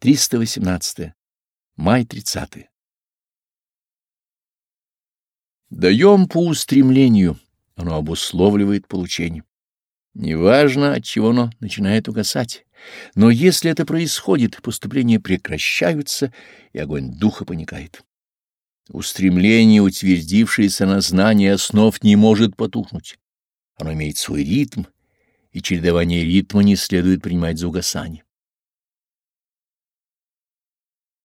318. Май 30. Даем по устремлению, оно обусловливает получение. Неважно, от чего оно начинает угасать, но если это происходит, поступления прекращаются, и огонь духа поникает. Устремление, утвердившееся на знании основ, не может потухнуть. Оно имеет свой ритм, и чередование ритма не следует принимать за угасание.